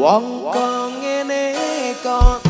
Wong nghe ngene con.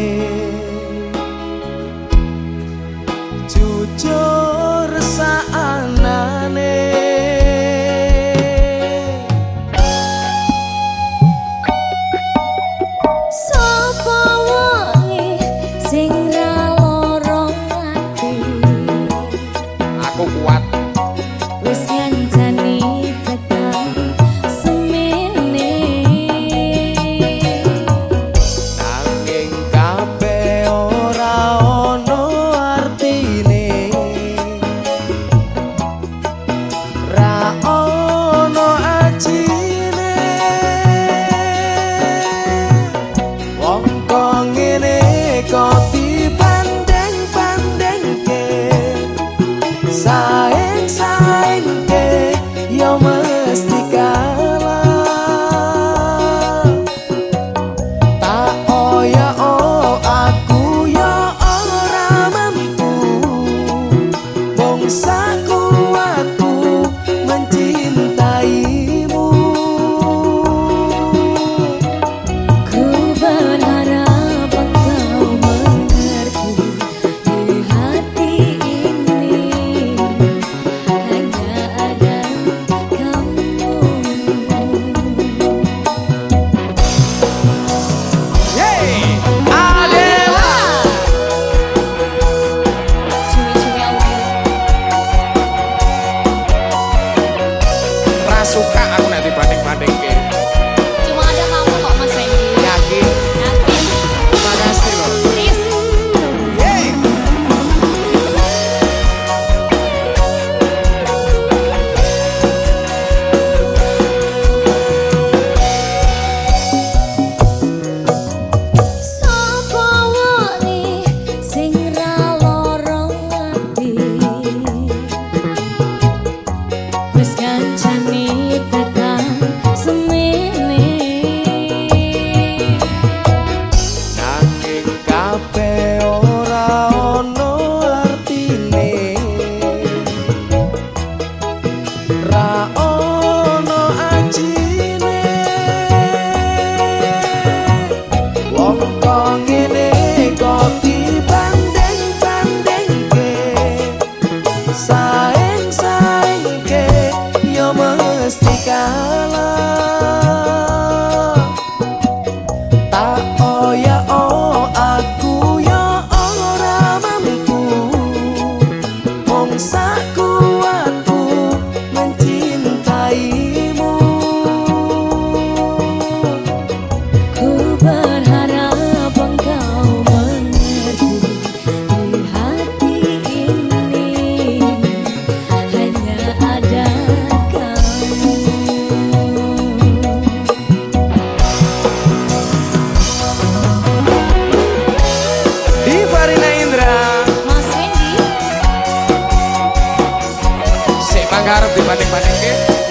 sanggar dibanding-bandingin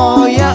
Oh yeah.